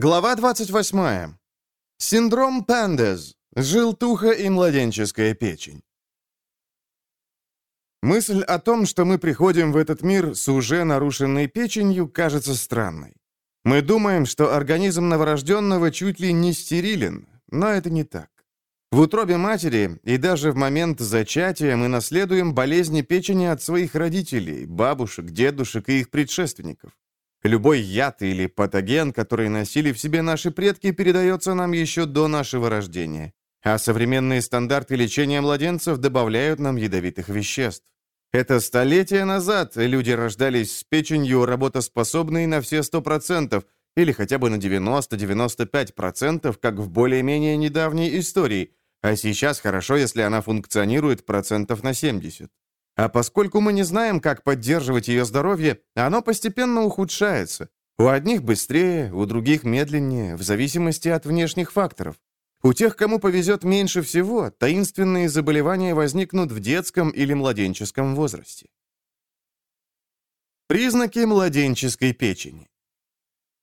Глава 28. Синдром Пендез. Желтуха и младенческая печень. Мысль о том, что мы приходим в этот мир с уже нарушенной печенью, кажется странной. Мы думаем, что организм новорожденного чуть ли не стерилен, но это не так. В утробе матери и даже в момент зачатия мы наследуем болезни печени от своих родителей, бабушек, дедушек и их предшественников. Любой яд или патоген, который носили в себе наши предки, передается нам еще до нашего рождения. А современные стандарты лечения младенцев добавляют нам ядовитых веществ. Это столетия назад люди рождались с печенью работоспособной на все 100%, или хотя бы на 90-95%, как в более-менее недавней истории, а сейчас хорошо, если она функционирует процентов на 70. А поскольку мы не знаем, как поддерживать ее здоровье, оно постепенно ухудшается. У одних быстрее, у других медленнее, в зависимости от внешних факторов. У тех, кому повезет меньше всего, таинственные заболевания возникнут в детском или младенческом возрасте. Признаки младенческой печени.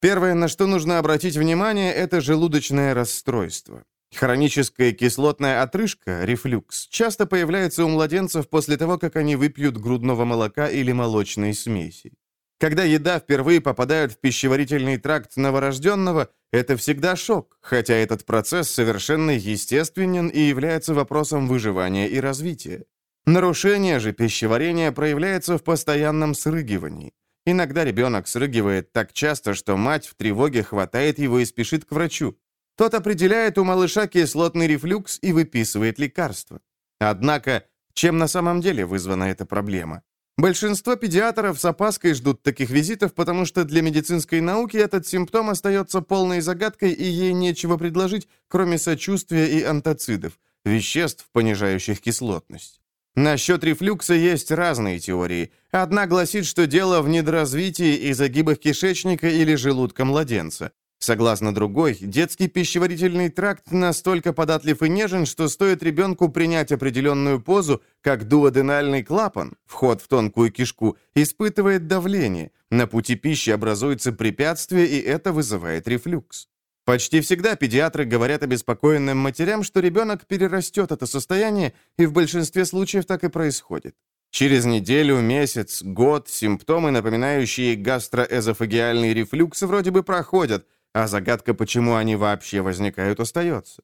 Первое, на что нужно обратить внимание, это желудочное расстройство. Хроническая кислотная отрыжка, рефлюкс, часто появляется у младенцев после того, как они выпьют грудного молока или молочной смеси. Когда еда впервые попадает в пищеварительный тракт новорожденного, это всегда шок, хотя этот процесс совершенно естественен и является вопросом выживания и развития. Нарушение же пищеварения проявляется в постоянном срыгивании. Иногда ребенок срыгивает так часто, что мать в тревоге хватает его и спешит к врачу. Тот определяет у малыша кислотный рефлюкс и выписывает лекарства. Однако, чем на самом деле вызвана эта проблема? Большинство педиатров с опаской ждут таких визитов, потому что для медицинской науки этот симптом остается полной загадкой, и ей нечего предложить, кроме сочувствия и антацидов, веществ, понижающих кислотность. Насчет рефлюкса есть разные теории. Одна гласит, что дело в недоразвитии и загибах кишечника или желудка младенца. Согласно другой, детский пищеварительный тракт настолько податлив и нежен, что стоит ребенку принять определенную позу, как дуоденальный клапан, вход в тонкую кишку, испытывает давление. На пути пищи образуется препятствие, и это вызывает рефлюкс. Почти всегда педиатры говорят обеспокоенным матерям, что ребенок перерастет это состояние, и в большинстве случаев так и происходит. Через неделю, месяц, год симптомы, напоминающие гастроэзофагиальный рефлюкс, вроде бы проходят, а загадка, почему они вообще возникают, остается.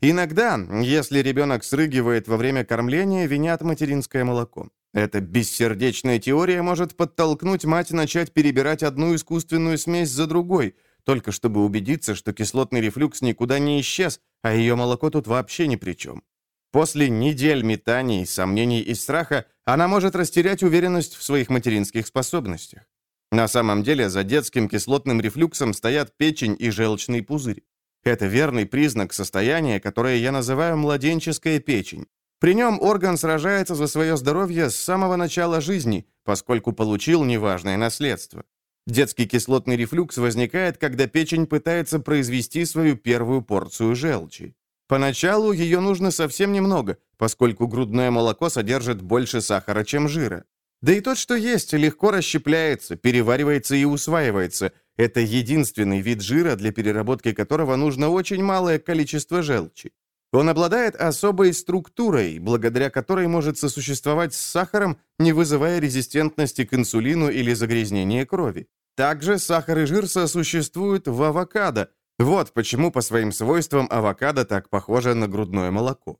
Иногда, если ребенок срыгивает во время кормления, винят материнское молоко. Эта бессердечная теория может подтолкнуть мать начать перебирать одну искусственную смесь за другой, только чтобы убедиться, что кислотный рефлюкс никуда не исчез, а ее молоко тут вообще ни при чем. После недель метаний, сомнений и страха она может растерять уверенность в своих материнских способностях. На самом деле за детским кислотным рефлюксом стоят печень и желчный пузырь. Это верный признак состояния, которое я называю младенческая печень. При нем орган сражается за свое здоровье с самого начала жизни, поскольку получил неважное наследство. Детский кислотный рефлюкс возникает, когда печень пытается произвести свою первую порцию желчи. Поначалу ее нужно совсем немного, поскольку грудное молоко содержит больше сахара, чем жира. Да и тот, что есть, легко расщепляется, переваривается и усваивается. Это единственный вид жира, для переработки которого нужно очень малое количество желчи. Он обладает особой структурой, благодаря которой может сосуществовать с сахаром, не вызывая резистентности к инсулину или загрязнения крови. Также сахар и жир сосуществуют в авокадо. Вот почему по своим свойствам авокадо так похоже на грудное молоко.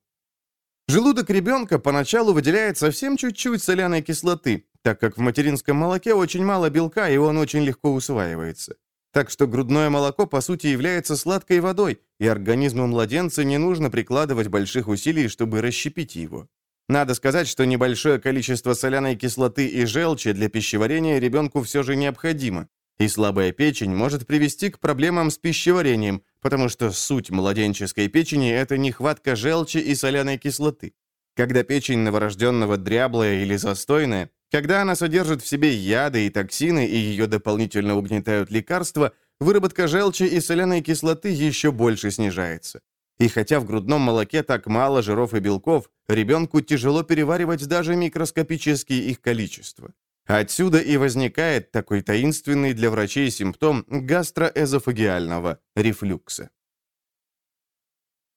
Желудок ребенка поначалу выделяет совсем чуть-чуть соляной кислоты, так как в материнском молоке очень мало белка, и он очень легко усваивается. Так что грудное молоко, по сути, является сладкой водой, и организму младенца не нужно прикладывать больших усилий, чтобы расщепить его. Надо сказать, что небольшое количество соляной кислоты и желчи для пищеварения ребенку все же необходимо. И слабая печень может привести к проблемам с пищеварением, потому что суть младенческой печени – это нехватка желчи и соляной кислоты. Когда печень новорожденного дряблая или застойная, когда она содержит в себе яды и токсины и ее дополнительно угнетают лекарства, выработка желчи и соляной кислоты еще больше снижается. И хотя в грудном молоке так мало жиров и белков, ребенку тяжело переваривать даже микроскопические их количество. Отсюда и возникает такой таинственный для врачей симптом гастроэзофагиального рефлюкса.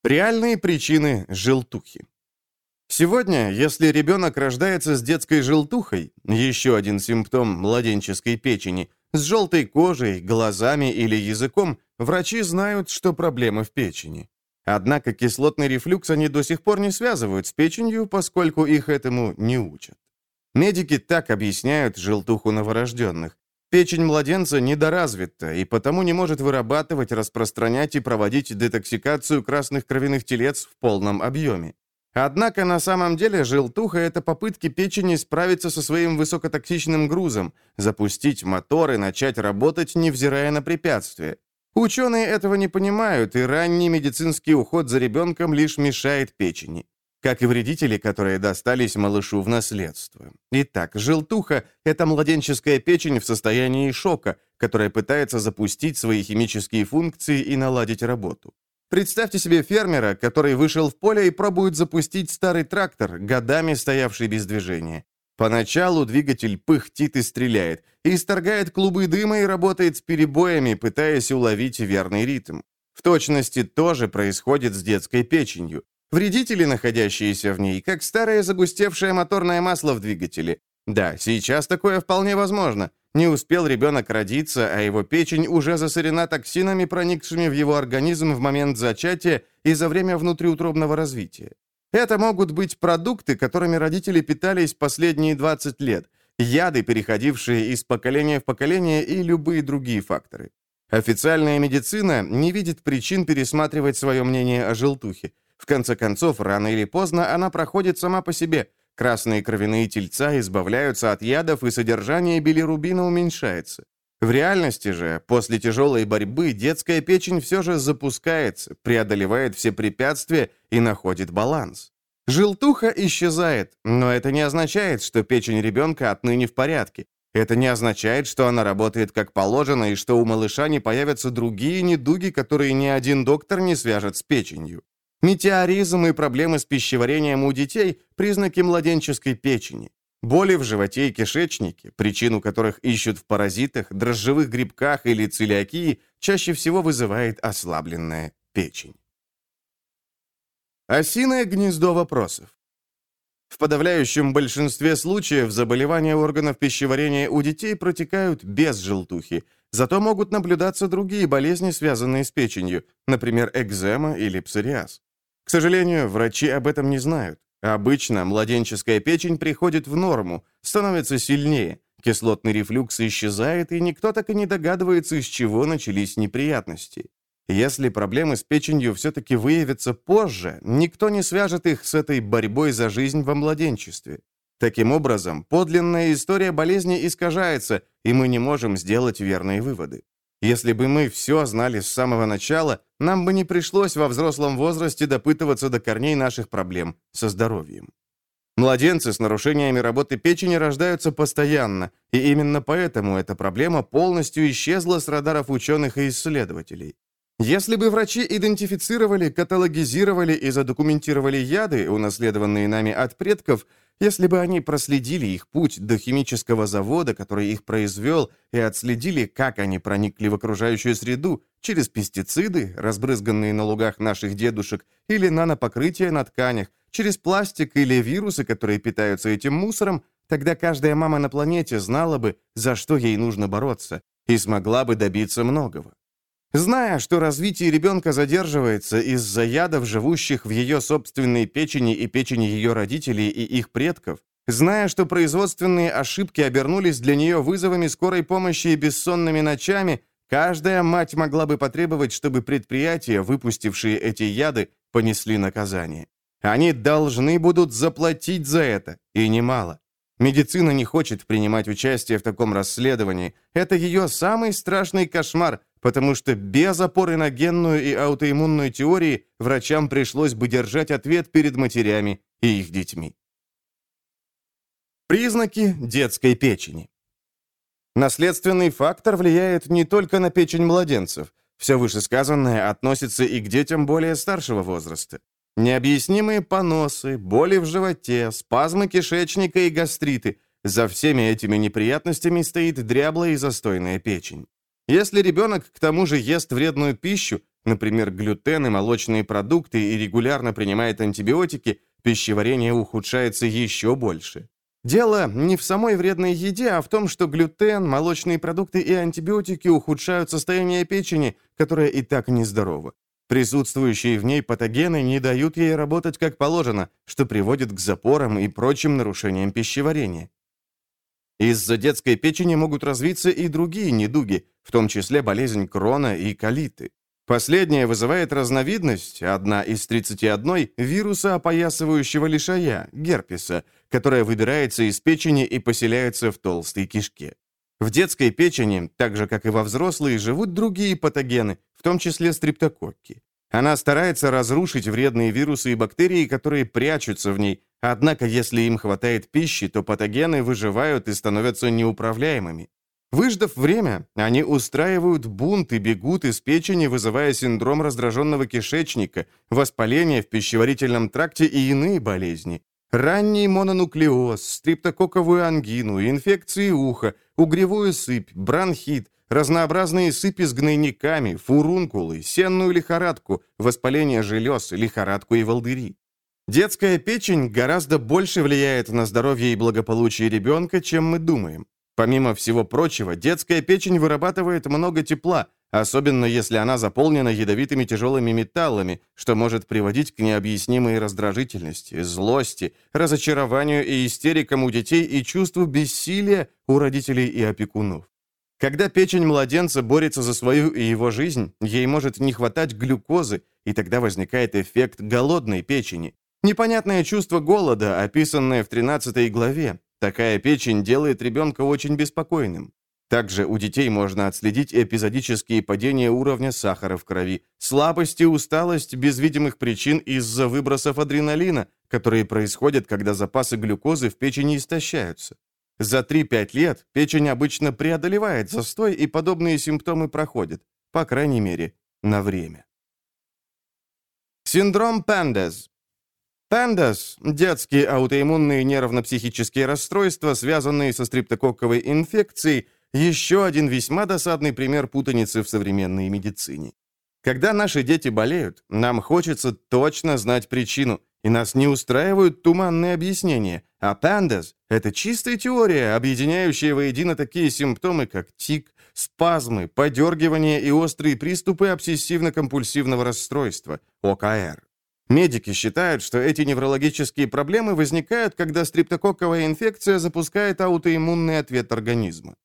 Реальные причины желтухи. Сегодня, если ребенок рождается с детской желтухой, еще один симптом младенческой печени, с желтой кожей, глазами или языком, врачи знают, что проблемы в печени. Однако кислотный рефлюкс они до сих пор не связывают с печенью, поскольку их этому не учат. Медики так объясняют желтуху новорожденных. Печень младенца недоразвита и потому не может вырабатывать, распространять и проводить детоксикацию красных кровяных телец в полном объеме. Однако на самом деле желтуха – это попытки печени справиться со своим высокотоксичным грузом, запустить мотор и начать работать, невзирая на препятствия. Ученые этого не понимают, и ранний медицинский уход за ребенком лишь мешает печени. Как и вредители, которые достались малышу в наследство. Итак, желтуха – это младенческая печень в состоянии шока, которая пытается запустить свои химические функции и наладить работу. Представьте себе фермера, который вышел в поле и пробует запустить старый трактор, годами стоявший без движения. Поначалу двигатель пыхтит и стреляет, исторгает клубы дыма и работает с перебоями, пытаясь уловить верный ритм. В точности тоже происходит с детской печенью. Вредители, находящиеся в ней, как старое загустевшее моторное масло в двигателе. Да, сейчас такое вполне возможно. Не успел ребенок родиться, а его печень уже засорена токсинами, проникшими в его организм в момент зачатия и за время внутриутробного развития. Это могут быть продукты, которыми родители питались последние 20 лет, яды, переходившие из поколения в поколение и любые другие факторы. Официальная медицина не видит причин пересматривать свое мнение о желтухе. В конце концов, рано или поздно она проходит сама по себе – Красные кровяные тельца избавляются от ядов, и содержание билирубина уменьшается. В реальности же, после тяжелой борьбы, детская печень все же запускается, преодолевает все препятствия и находит баланс. Желтуха исчезает, но это не означает, что печень ребенка отныне в порядке. Это не означает, что она работает как положено и что у малыша не появятся другие недуги, которые ни один доктор не свяжет с печенью. Метеоризм и проблемы с пищеварением у детей – признаки младенческой печени. Боли в животе и кишечнике, причину которых ищут в паразитах, дрожжевых грибках или целиакии, чаще всего вызывает ослабленная печень. Осиное гнездо вопросов. В подавляющем большинстве случаев заболевания органов пищеварения у детей протекают без желтухи, зато могут наблюдаться другие болезни, связанные с печенью, например, экзема или псориаз. К сожалению, врачи об этом не знают. Обычно младенческая печень приходит в норму, становится сильнее, кислотный рефлюкс исчезает, и никто так и не догадывается, из чего начались неприятности. Если проблемы с печенью все-таки выявятся позже, никто не свяжет их с этой борьбой за жизнь во младенчестве. Таким образом, подлинная история болезни искажается, и мы не можем сделать верные выводы. Если бы мы все знали с самого начала, нам бы не пришлось во взрослом возрасте допытываться до корней наших проблем со здоровьем. Младенцы с нарушениями работы печени рождаются постоянно, и именно поэтому эта проблема полностью исчезла с радаров ученых и исследователей. Если бы врачи идентифицировали, каталогизировали и задокументировали яды, унаследованные нами от предков, если бы они проследили их путь до химического завода, который их произвел, и отследили, как они проникли в окружающую среду, через пестициды, разбрызганные на лугах наших дедушек, или нанопокрытие на тканях, через пластик или вирусы, которые питаются этим мусором, тогда каждая мама на планете знала бы, за что ей нужно бороться, и смогла бы добиться многого. Зная, что развитие ребенка задерживается из-за ядов, живущих в ее собственной печени и печени ее родителей и их предков, зная, что производственные ошибки обернулись для нее вызовами скорой помощи и бессонными ночами, каждая мать могла бы потребовать, чтобы предприятия, выпустившие эти яды, понесли наказание. Они должны будут заплатить за это, и немало. Медицина не хочет принимать участие в таком расследовании. Это ее самый страшный кошмар, потому что без опоры на генную и аутоиммунную теории врачам пришлось бы держать ответ перед матерями и их детьми. Признаки детской печени. Наследственный фактор влияет не только на печень младенцев. Все вышесказанное относится и к детям более старшего возраста. Необъяснимые поносы, боли в животе, спазмы кишечника и гастриты За всеми этими неприятностями стоит дряблая и застойная печень. Если ребенок к тому же ест вредную пищу, например, глютен и молочные продукты, и регулярно принимает антибиотики, пищеварение ухудшается еще больше. Дело не в самой вредной еде, а в том, что глютен, молочные продукты и антибиотики ухудшают состояние печени, которая и так нездорова. Присутствующие в ней патогены не дают ей работать как положено, что приводит к запорам и прочим нарушениям пищеварения. Из-за детской печени могут развиться и другие недуги, в том числе болезнь крона и колиты. Последняя вызывает разновидность, одна из 31, вируса опоясывающего лишая, герпеса, которая выбирается из печени и поселяется в толстой кишке. В детской печени, так же как и во взрослой, живут другие патогены, в том числе стриптококки. Она старается разрушить вредные вирусы и бактерии, которые прячутся в ней, однако если им хватает пищи, то патогены выживают и становятся неуправляемыми. Выждав время, они устраивают бунт и бегут из печени, вызывая синдром раздраженного кишечника, воспаление в пищеварительном тракте и иные болезни. Ранний мононуклеоз, стриптококковую ангину, инфекции уха, угревую сыпь, бронхит, разнообразные сыпи с гнойниками, фурункулы, сенную лихорадку, воспаление желез, лихорадку и волдыри. Детская печень гораздо больше влияет на здоровье и благополучие ребенка, чем мы думаем. Помимо всего прочего, детская печень вырабатывает много тепла, особенно если она заполнена ядовитыми тяжелыми металлами, что может приводить к необъяснимой раздражительности, злости, разочарованию и истерикам у детей и чувству бессилия у родителей и опекунов. Когда печень младенца борется за свою и его жизнь, ей может не хватать глюкозы, и тогда возникает эффект голодной печени. Непонятное чувство голода, описанное в 13 главе. Такая печень делает ребенка очень беспокойным. Также у детей можно отследить эпизодические падения уровня сахара в крови, слабость и усталость без видимых причин из-за выбросов адреналина, которые происходят, когда запасы глюкозы в печени истощаются. За 3-5 лет печень обычно преодолевает застой, и подобные симптомы проходят, по крайней мере, на время. Синдром Пендес. Пендес – детские аутоиммунные нервно-психические расстройства, связанные со стриптококковой инфекцией – еще один весьма досадный пример путаницы в современной медицине. Когда наши дети болеют, нам хочется точно знать причину, и нас не устраивают туманные объяснения, а пандас – это чистая теория, объединяющая воедино такие симптомы, как тик, спазмы, подергивания и острые приступы обсессивно-компульсивного расстройства, ОКР. Медики считают, что эти неврологические проблемы возникают, когда стриптококковая инфекция запускает аутоиммунный ответ организма.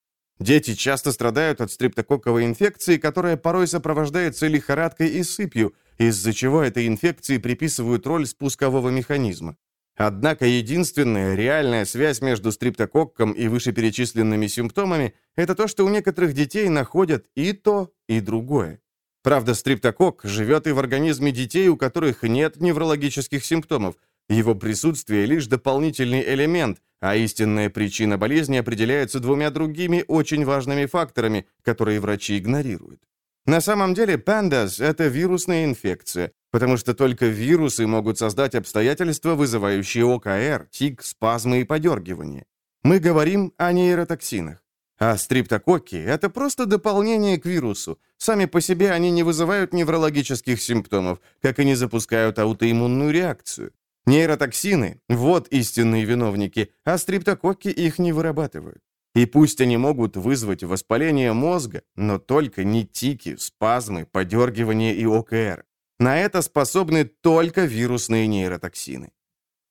Дети часто страдают от стрептококковой инфекции, которая порой сопровождается лихорадкой и сыпью, из-за чего этой инфекции приписывают роль спускового механизма. Однако единственная реальная связь между стриптококком и вышеперечисленными симптомами – это то, что у некоторых детей находят и то, и другое. Правда, стриптококк живет и в организме детей, у которых нет неврологических симптомов, его присутствие – лишь дополнительный элемент, а истинная причина болезни определяется двумя другими очень важными факторами, которые врачи игнорируют. На самом деле, пандас – это вирусная инфекция, потому что только вирусы могут создать обстоятельства, вызывающие ОКР, тик, спазмы и подергивание. Мы говорим о нейротоксинах. А стриптококки – это просто дополнение к вирусу. Сами по себе они не вызывают неврологических симптомов, как и не запускают аутоиммунную реакцию. Нейротоксины – вот истинные виновники, а стриптококки их не вырабатывают. И пусть они могут вызвать воспаление мозга, но только не тики, спазмы, подергивания и ОКР. На это способны только вирусные нейротоксины.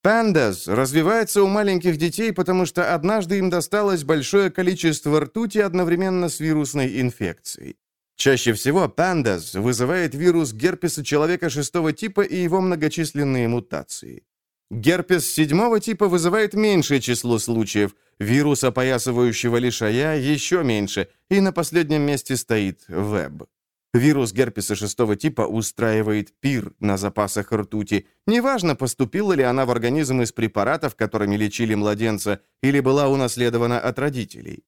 Пандас развивается у маленьких детей, потому что однажды им досталось большое количество ртути одновременно с вирусной инфекцией. Чаще всего пандас вызывает вирус герпеса человека шестого типа и его многочисленные мутации. Герпес седьмого типа вызывает меньшее число случаев, вирус опоясывающего лишая еще меньше, и на последнем месте стоит веб. Вирус герпеса шестого типа устраивает пир на запасах ртути. Неважно, поступила ли она в организм из препаратов, которыми лечили младенца, или была унаследована от родителей.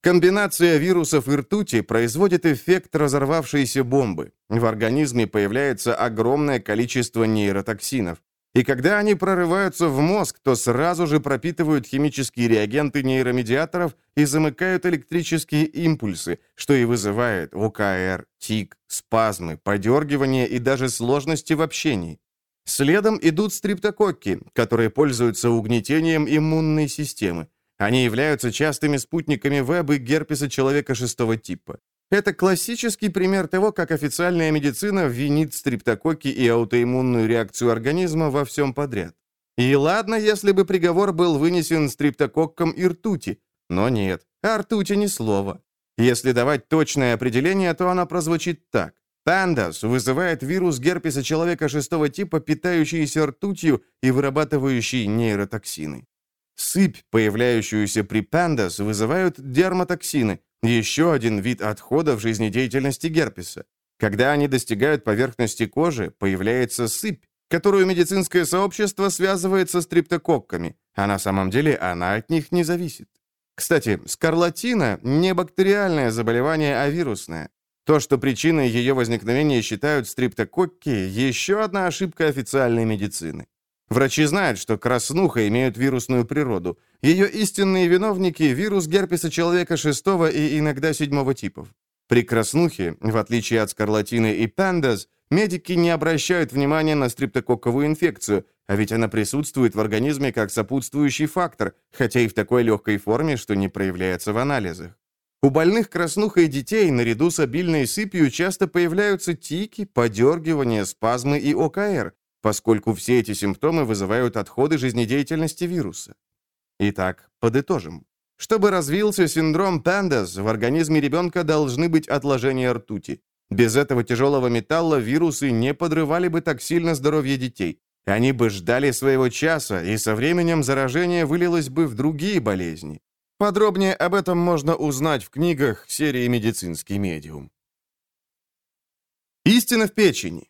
Комбинация вирусов и ртути производит эффект разорвавшейся бомбы. В организме появляется огромное количество нейротоксинов. И когда они прорываются в мозг, то сразу же пропитывают химические реагенты нейромедиаторов и замыкают электрические импульсы, что и вызывает ОКР, тик, спазмы, подергивание и даже сложности в общении. Следом идут стриптококки, которые пользуются угнетением иммунной системы. Они являются частыми спутниками веб и герпеса человека шестого типа. Это классический пример того, как официальная медицина винит стриптококки и аутоиммунную реакцию организма во всем подряд. И ладно, если бы приговор был вынесен стриптококком и ртути, но нет, о ртути ни слова. Если давать точное определение, то оно прозвучит так. Пандас вызывает вирус герпеса человека шестого типа, питающийся ртутью и вырабатывающий нейротоксины. Сыпь, появляющуюся при пандас, вызывают дерматоксины, еще один вид отходов жизнедеятельности герпеса. Когда они достигают поверхности кожи, появляется сыпь, которую медицинское сообщество связывает со стриптококками, а на самом деле она от них не зависит. Кстати, скарлатина – не бактериальное заболевание, а вирусное. То, что причиной ее возникновения считают стриптококки – еще одна ошибка официальной медицины. Врачи знают, что краснуха имеют вирусную природу. Ее истинные виновники – вирус герпеса человека шестого и иногда седьмого типов. При краснухе, в отличие от скарлатины и пандаз, медики не обращают внимания на стриптококковую инфекцию, а ведь она присутствует в организме как сопутствующий фактор, хотя и в такой легкой форме, что не проявляется в анализах. У больных краснухой детей наряду с обильной сыпью часто появляются тики, подергивания, спазмы и ОКР, поскольку все эти симптомы вызывают отходы жизнедеятельности вируса. Итак, подытожим. Чтобы развился синдром Пандас, в организме ребенка должны быть отложения ртути. Без этого тяжелого металла вирусы не подрывали бы так сильно здоровье детей. Они бы ждали своего часа, и со временем заражение вылилось бы в другие болезни. Подробнее об этом можно узнать в книгах серии «Медицинский медиум». Истина в печени.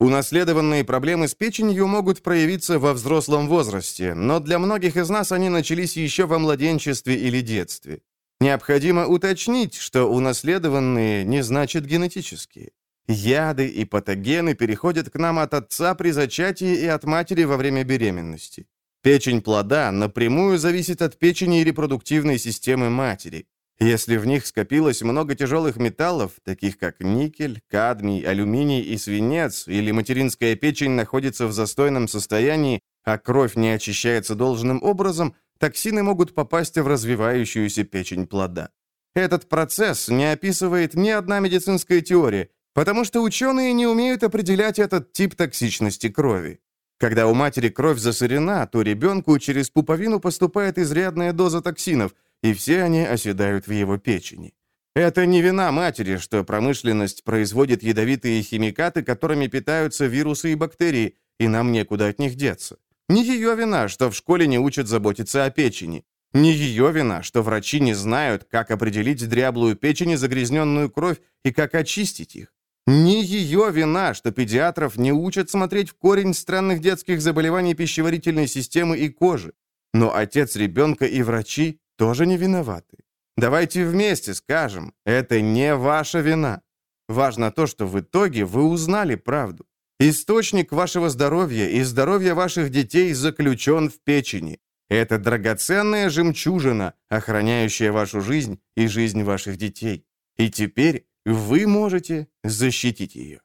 Унаследованные проблемы с печенью могут проявиться во взрослом возрасте, но для многих из нас они начались еще во младенчестве или детстве. Необходимо уточнить, что унаследованные не значит генетические. Яды и патогены переходят к нам от отца при зачатии и от матери во время беременности. Печень плода напрямую зависит от печени и репродуктивной системы матери. Если в них скопилось много тяжелых металлов, таких как никель, кадмий, алюминий и свинец, или материнская печень находится в застойном состоянии, а кровь не очищается должным образом, токсины могут попасть в развивающуюся печень плода. Этот процесс не описывает ни одна медицинская теория, потому что ученые не умеют определять этот тип токсичности крови. Когда у матери кровь засорена, то ребенку через пуповину поступает изрядная доза токсинов – и все они оседают в его печени. Это не вина матери, что промышленность производит ядовитые химикаты, которыми питаются вирусы и бактерии, и нам некуда от них деться. Не ее вина, что в школе не учат заботиться о печени. Не ее вина, что врачи не знают, как определить дряблую печень и загрязненную кровь и как очистить их. Не ее вина, что педиатров не учат смотреть в корень странных детских заболеваний пищеварительной системы и кожи. Но отец ребенка и врачи тоже не виноваты. Давайте вместе скажем, это не ваша вина. Важно то, что в итоге вы узнали правду. Источник вашего здоровья и здоровья ваших детей заключен в печени. Это драгоценная жемчужина, охраняющая вашу жизнь и жизнь ваших детей. И теперь вы можете защитить ее.